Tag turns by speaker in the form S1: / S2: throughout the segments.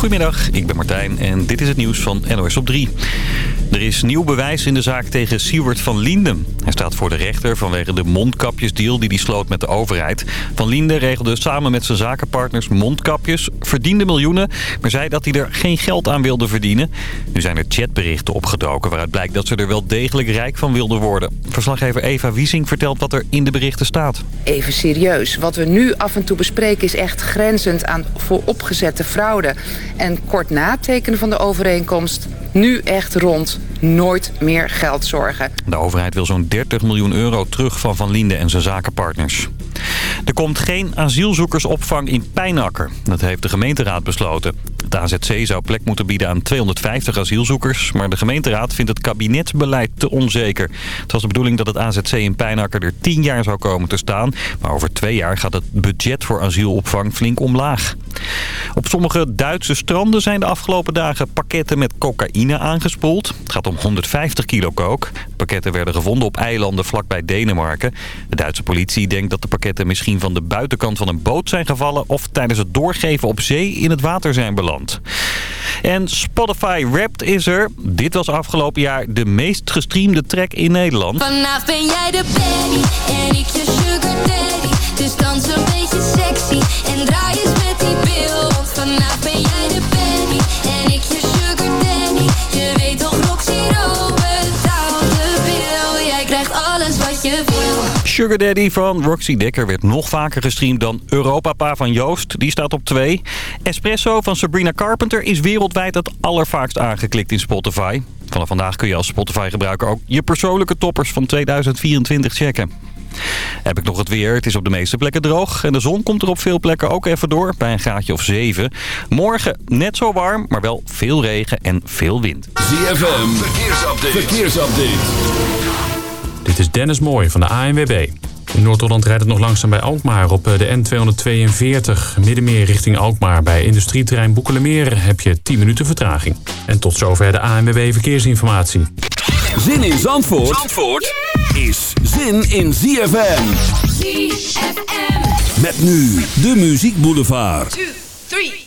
S1: Goedemiddag, ik ben Martijn en dit is het nieuws van NOS op 3. Er is nieuw bewijs in de zaak tegen Siewert van Linden. Hij staat voor de rechter vanwege de mondkapjesdeal die hij sloot met de overheid. Van Linden regelde samen met zijn zakenpartners mondkapjes, verdiende miljoenen... maar zei dat hij er geen geld aan wilde verdienen. Nu zijn er chatberichten opgedoken waaruit blijkt dat ze er wel degelijk rijk van wilden worden. Verslaggever Eva Wiesing vertelt wat er in de berichten staat.
S2: Even serieus. Wat we nu af en toe bespreken is echt grenzend aan vooropgezette fraude. En kort na het tekenen van de overeenkomst nu echt rond nooit meer geld zorgen.
S1: De overheid wil zo'n 30 miljoen euro terug van Van Linde en zijn zakenpartners. Er komt geen asielzoekersopvang in Pijnakker. Dat heeft de gemeenteraad besloten. Het AZC zou plek moeten bieden aan 250 asielzoekers... maar de gemeenteraad vindt het kabinetsbeleid te onzeker. Het was de bedoeling dat het AZC in Pijnakker er 10 jaar zou komen te staan... maar over twee jaar gaat het budget voor asielopvang flink omlaag. Op sommige Duitse stranden zijn de afgelopen dagen pakketten met cocaïne aangespoeld. Het gaat om 150 kilo kook. Pakketten werden gevonden op eilanden vlakbij Denemarken. De Duitse politie denkt dat de pakketten misschien van de buitenkant van een boot zijn gevallen... of tijdens het doorgeven op zee in het water zijn beland. En Spotify Wrapped is er. Dit was afgelopen jaar de meest gestreamde track in Nederland.
S3: Vanaf ben jij de baby en ik je sugar daddy. Dus dans een beetje sexy en draai eens met die bil. Sugar Daddy
S1: van Roxy Dekker werd nog vaker gestreamd dan Europapa van Joost. Die staat op 2. Espresso van Sabrina Carpenter is wereldwijd het allervaakst aangeklikt in Spotify. Vanaf vandaag kun je als Spotify-gebruiker ook je persoonlijke toppers van 2024 checken. Heb ik nog het weer. Het is op de meeste plekken droog. En de zon komt er op veel plekken ook even door. Bij een graadje of 7. Morgen net zo warm, maar wel veel regen en veel wind.
S4: ZFM, verkeersupdate. verkeersupdate.
S5: Dit is Dennis Mooij van de ANWB. In Noord-Holland rijdt het nog langzaam bij Alkmaar op eh, de N242. Middenmeer richting Alkmaar. Bij industrieterrein Boekelemeer heb je 10 minuten vertraging. En tot zover de ANWB Verkeersinformatie.
S4: Zin in Zandvoort, Zandvoort is zin in ZFM.
S3: ZFM.
S4: Met nu de Muziek Boulevard.
S3: 2, 3,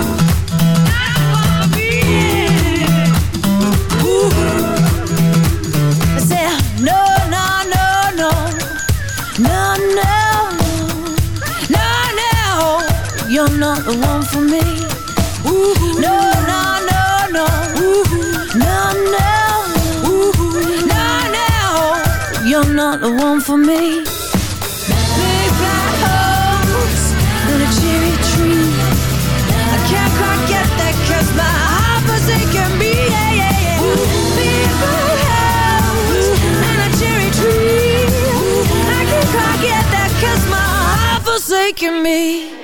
S6: not the one for me. Big black holes and a cherry tree. I can't
S7: quite get that cause my heart
S8: was me yeah, yeah, yeah. Big black holes and a cherry tree. I can't quite get that cause my heart was me.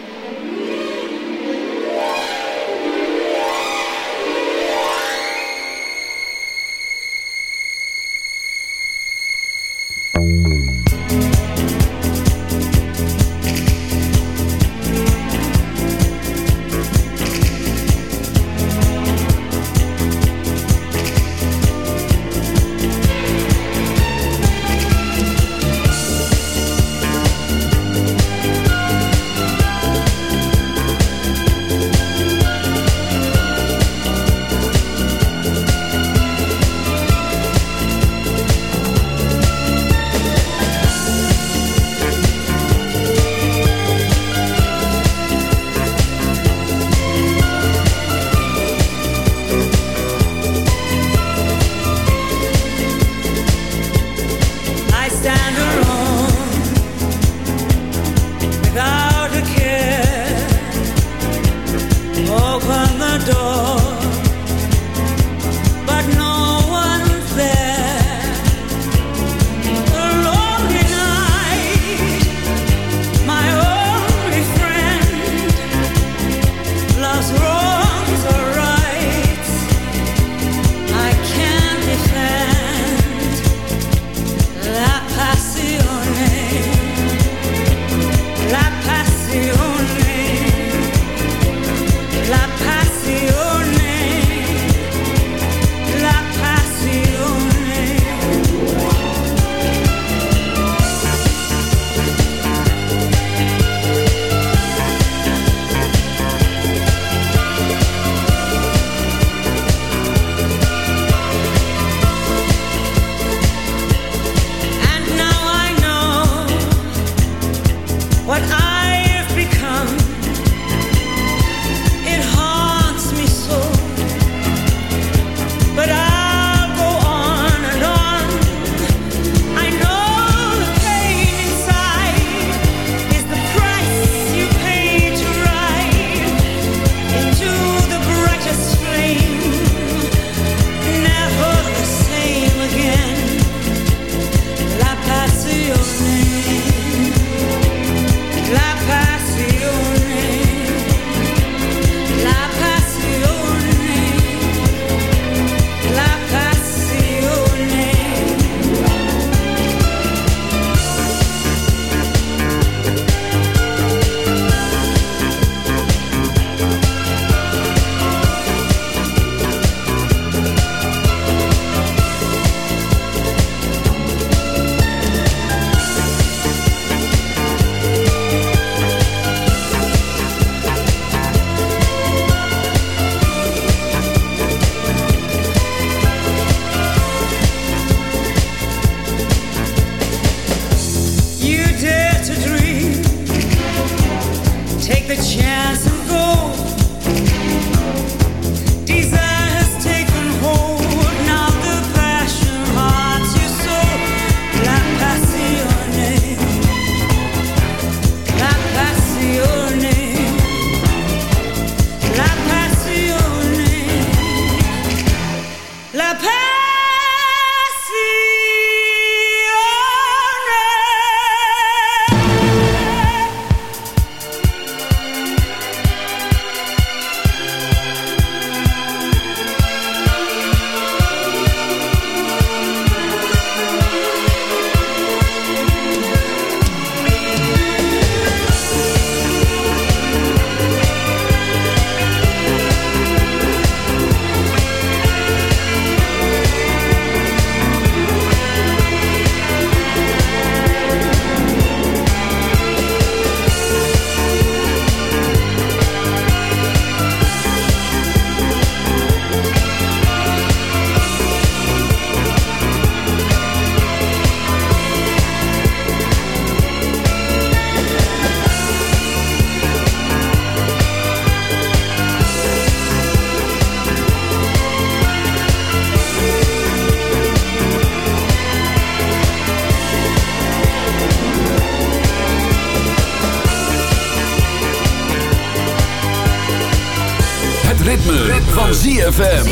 S8: ZFM.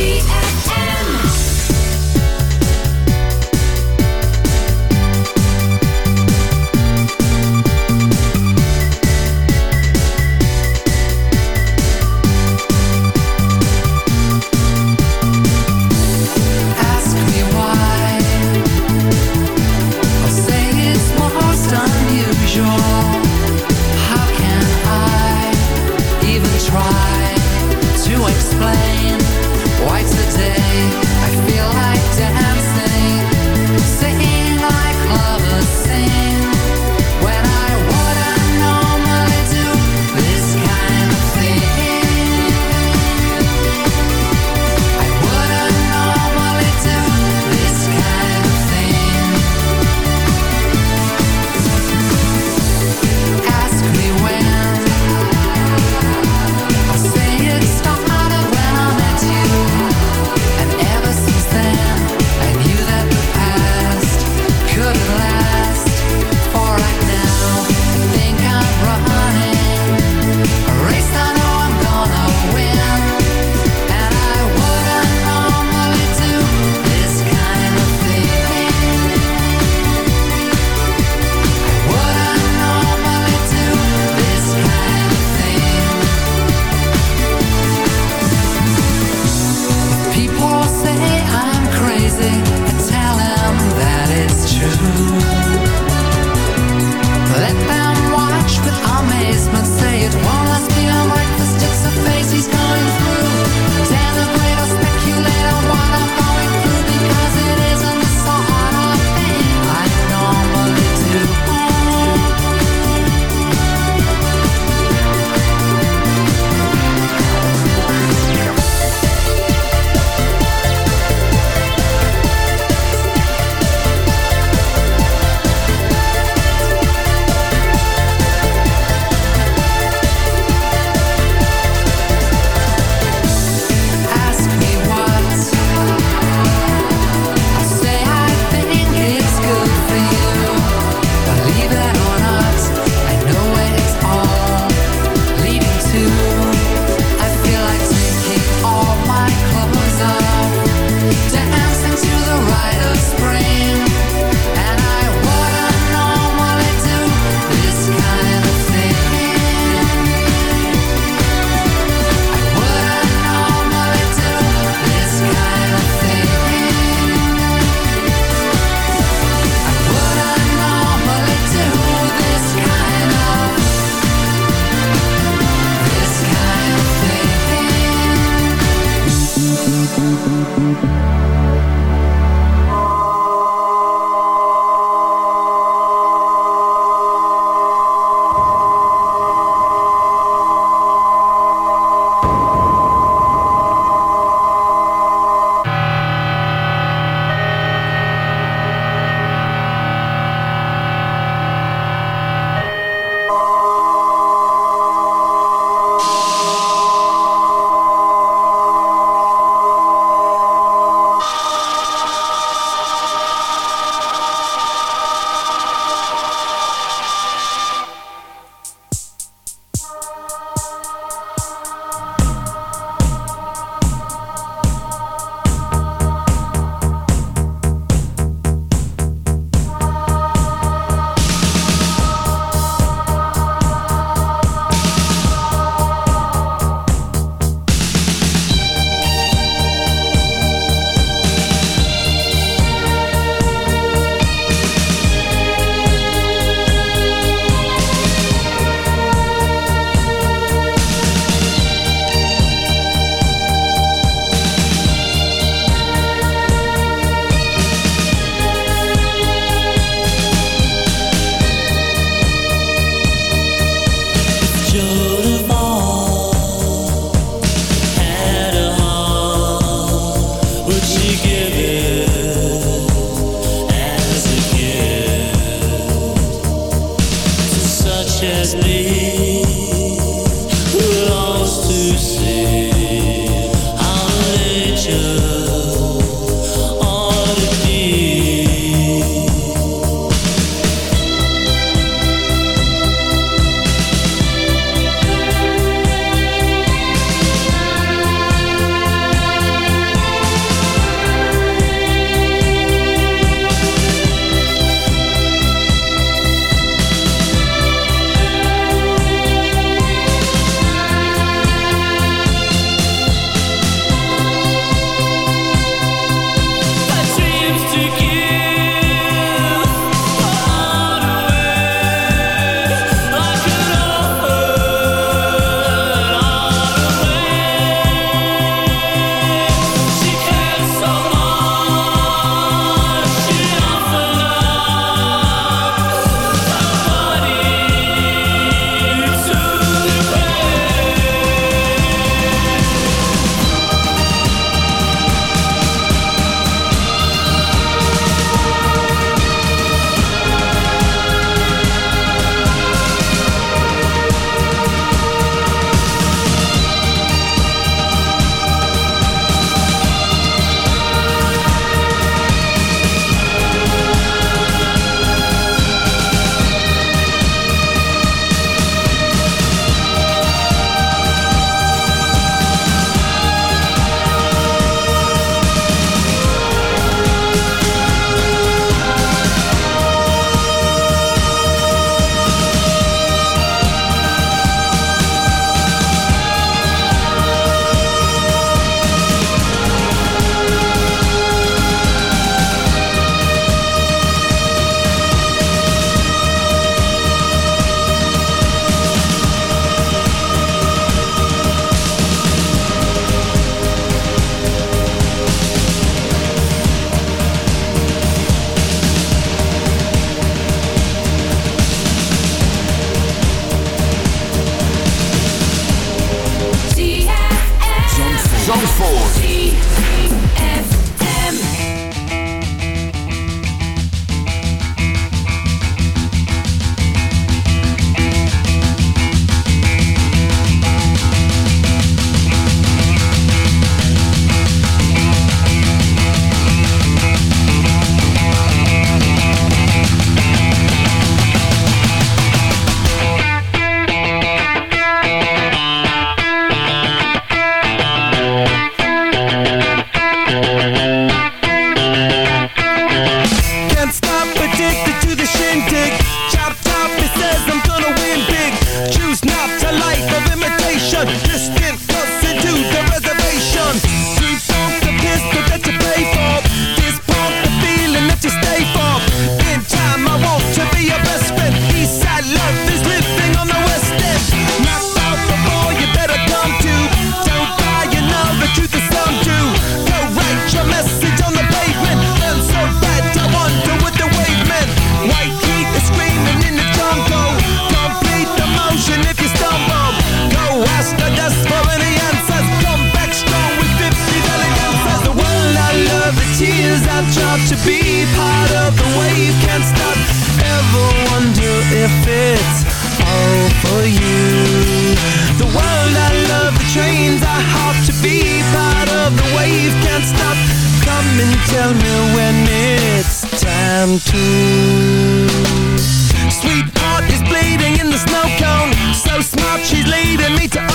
S8: Leading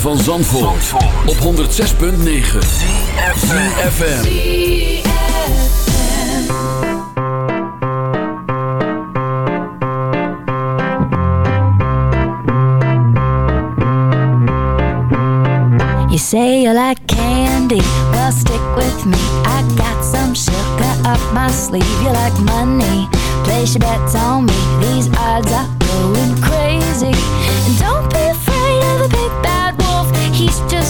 S4: Van Zandvoort, op 106.9 ZFM.
S9: You say you like candy, well stick with me. I got some sugar up my sleeve. You like money, place your bets on me. These odds are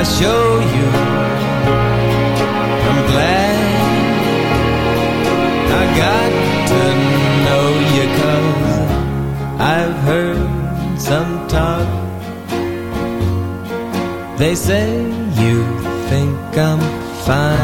S8: I show you? I'm glad I got to know you cause I've heard some talk. They say you think I'm fine.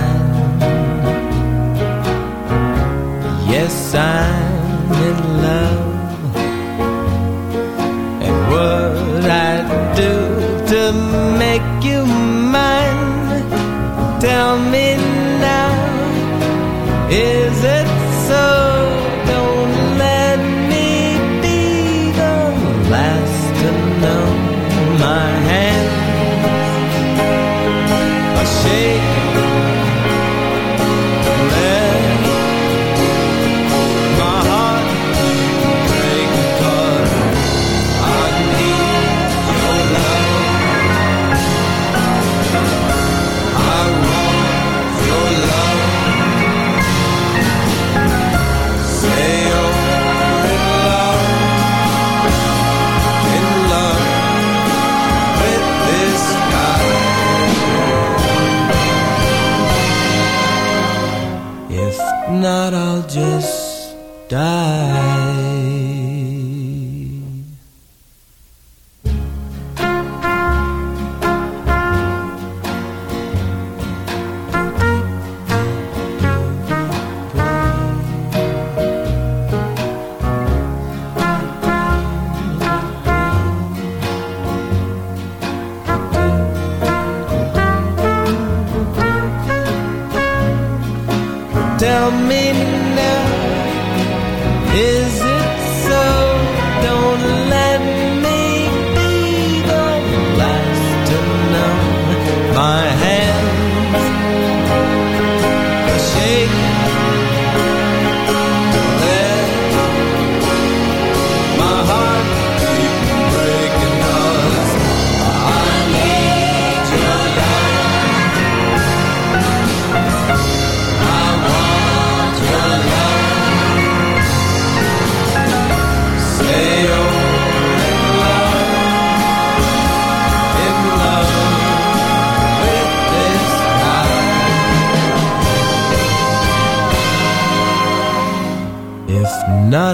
S8: tell me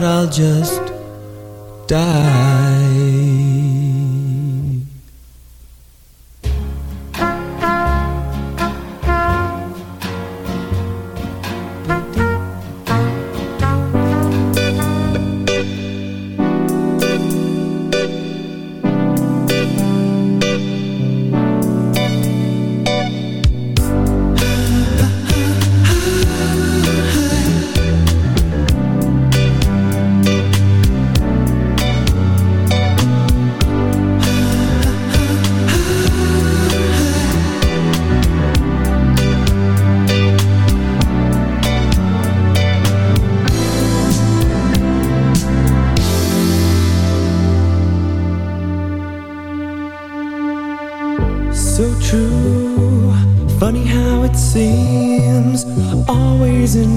S8: but I'll just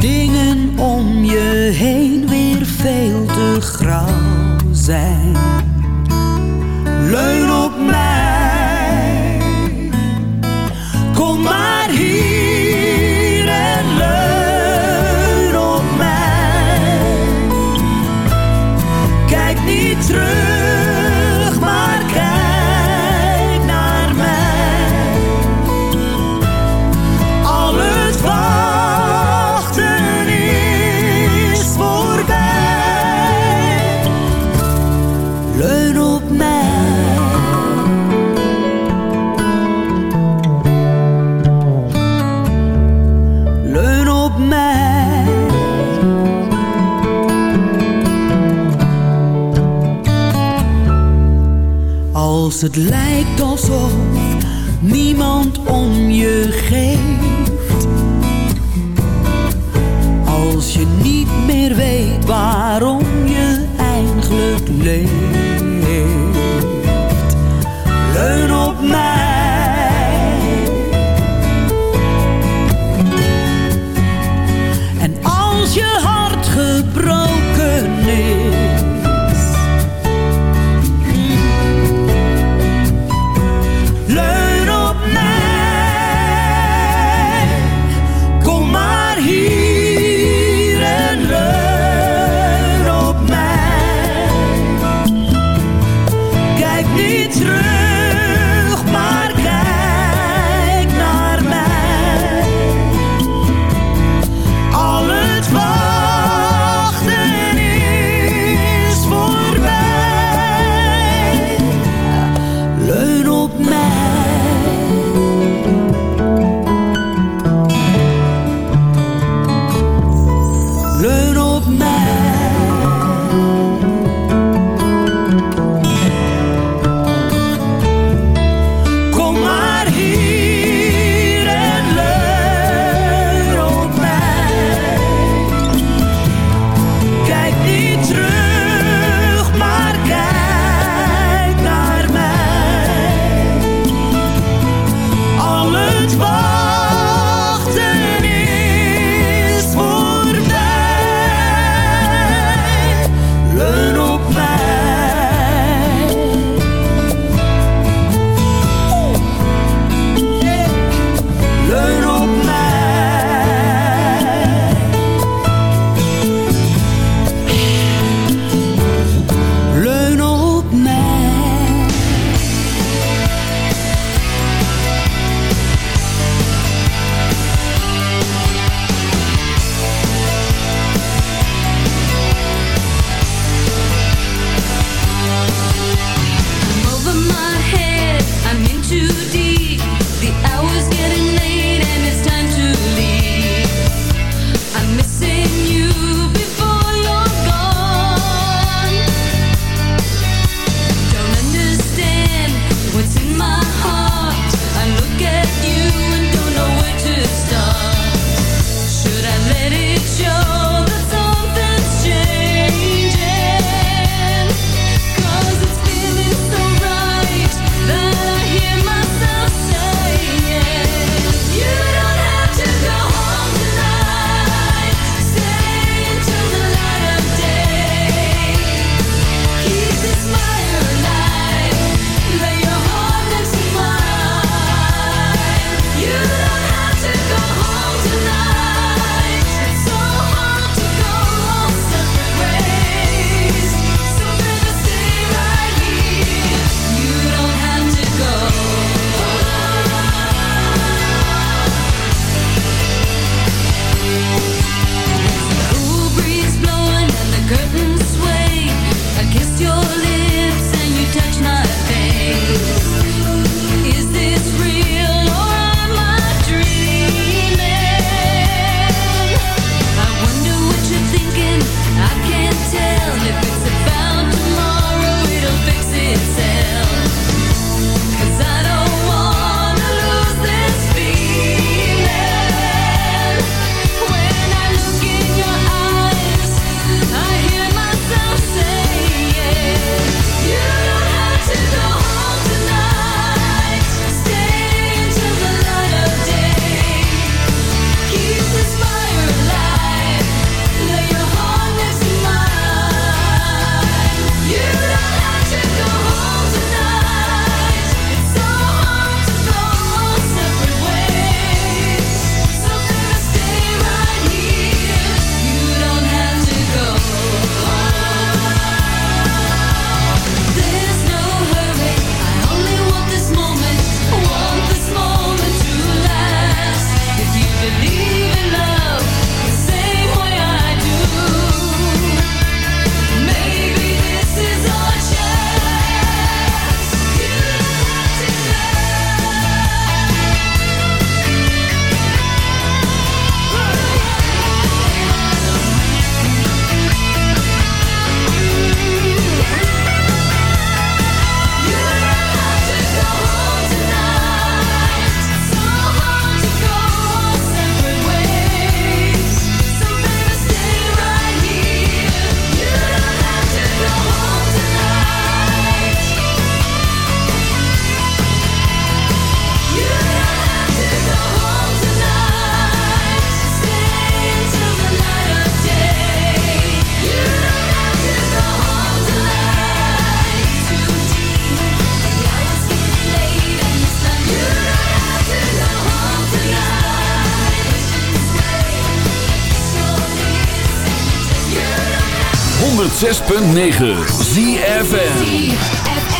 S8: dingen om je heen weer veel het lijkt alsof niemand 106.9 ZFN